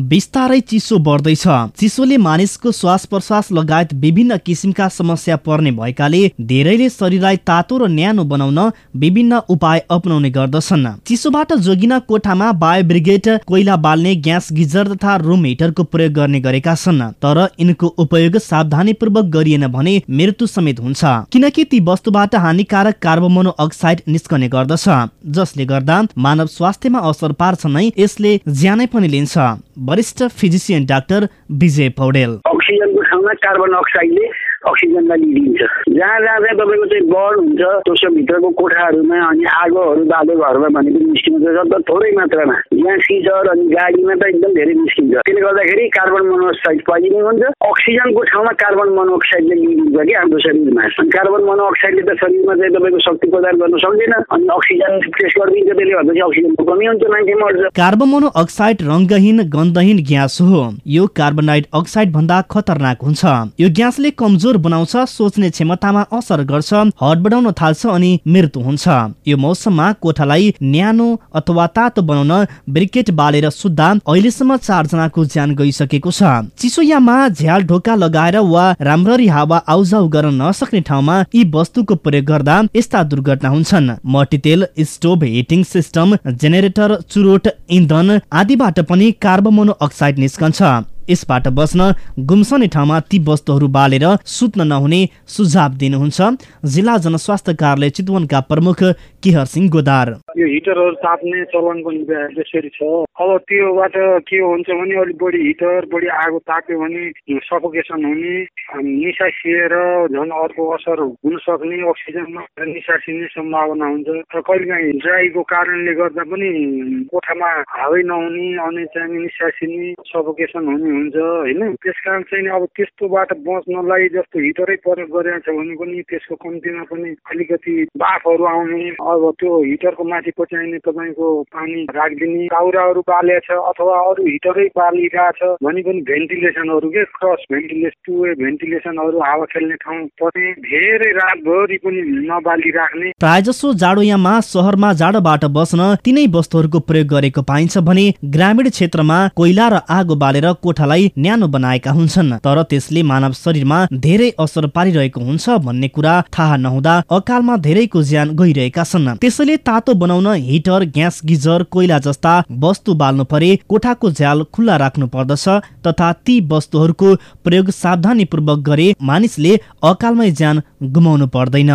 बिस्तारै चिसो बढ्दैछ। चिसोले मानिसको श्वास प्रश्वास लगायत विभिन्न किसिमका समस्या पर्ने भएकाले धेरैले शरीरलाई तातो र न्यानो बनाउन विभिन्न उपाय अपनाउने गर्दछन्। चिसोबाट जोगिन कोठामा बायो ब्रिगेड कोइला बाल्ने ग्यास गिजर तथा रुम हिटरको प्रयोग गर्ने गरेका छन्। तर यिनको उपयोग सावधानीपूर्वक गरिएन भने मृत्यु समेत हुन्छ। किनकि ती वस्तुबाट हानिकारक कार्बन अक्साइड निस्कने गर्दछ। जसले गर्दा मानव स्वास्थ्यमा असर पार्छ नै यसले ज्यानै पनि लिन्छ। वरिष्ठ फिजिसियन डाक्टर विजय पौडेल। अक्सिजनको ठाउँमा कार्बन अक्साइडले अक्सिजनलाई लिइदिन्छ। जहाँ जहाँ चाहिँ तपाईँको चाहिँ बढ हुन्छ भित्रको कोठाहरूमा अनि आगोहरू बालो घरमा भनेको निस्किन्छ थोरै मात्रामा यहाँ सिजर अनि गाडीमा त एकदम धेरै निस्किन्छ त्यसले गर्दाखेरि कार्बन मोनोअक्साइड पोइजनिङ हुन्छ। अक्सिजनको ठाउँमा कार्बन मोनोअक्साइडले लिइदिन्छ कि हाम्रो शरीरमा। कार्बन मोनोअक्साइडले त शरीरमा चाहिँ तपाईँको शक्ति प्रदान गर्न सक्दैन। अनि अक्सिजन फ्रेस गरिदिन्छ त्यसले गर्दा चाहिँ अक्सिजनको कमी हुन्छ मान्छे मर्छ। कार्बन मोनोअक्साइड रङ्गहीन गन्धहीन ग्यास हो। यो कार्बन अक्साइड भन्दा खतरनाक हुन्छ। यो ग्यासले कमजोर बनाउँछ सोच्ने क्षमतामा असर गर्छ हट बढाउन थाल्छ अनि मृत्यु हुन्छ। यो मौसममा कोठालाई न्यानो अथवा तातो बनाउन ब्रिकेट बालेर सुत्दा अहिलेसम्म चारजनाको ज्यान गइसकेको छ। चिसोयामा झ्याल ढोका लगाएर वा राम्ररी हावा आउजाउ गर्न नसक्ने ठाउँमा यी वस्तुको प्रयोग गर्दा यस्ता दुर्घटना हुन्छन्। मट्टीतेल स्टोभ हिटिङ सिस्टम जेनेरेटर चुरोट इन्धन आदिबाट पनि कार्बन अक्साइड निस्कन्छ। यसबाट बस्न गुम्सने ठाउँमा ती वस्तुहरू बालेर सुत्न नहुने सुझाव दिनुहुन्छ। जिल्ला जनस्वास्थ्य कार्यालय चितवनका प्रमुख केहर सिंह गोदार। यो हिटरहरू ताप्ने चलन पनि त्यसरी छ। अब त्योबाट के हुन्छ भने अलिक बढी हिटर बढी आगो ताप्यो भने सफोकेसन हुने निसासिएर झन् अर्को असर हुन सक्ने अक्सिजनमा निसासिने सम्भावना हुन्छ। र कहिलेकाहीँ ड्राईको कारणले गर्दा पनि कोठामा हावै नहुने अनि चाहिँ निसासिने सफोकेसन हुने हुन्छ होइन? त्यस कारण चाहिँ अब त्यस्तोबाट बच्नलाई जस्तो हिटरै प्रयोग गरेको छ भने पनि त्यसको कम्तीमा पनि अलिकति बाफहरू आउने। अब त्यो हिटरको माथि पच्याइने तपाईँको पानी राखिदिने दाउराहरू बालेको छ अथवा अरू हिटरै बालिरहेको छ भने पनि भेन्टिलेसनहरू के? क्रस भेन्टिलेसन टु वे भेन्टिलेसनहरू हावा खेल्ने ठाउँ पनि धेरै रातभरि पनि नबालिराख्ने। प्राय जसो जाडोयामा सहरमा जाडोबाट बस्न तिनै वस्तुहरूको प्रयोग गरेको पाइन्छ भने ग्रामीण क्षेत्रमा कोइला र आगो बालेर कोठालाई न्यानो बनाएका हुन्छन्। तर त्यसले मानव शरीरमा धेरै असर पारिरहेको हुन्छ भन्ने कुरा थाहा नहुँदा अकालमा धेरैको ज्यान गइरहेका छन्। त्यसैले तातो बनाउन हिटर ग्यास गिजर कोइला जस्ता वस्तु बाल्नु परे कोठाको झ्याल खुल्ला राख्नु पर्दछ तथा ती वस्तुहरूको प्रयोग सावधानीपूर्वक गरे मानिसले अकालमै ज्यान गुमाउनु पर्दैन।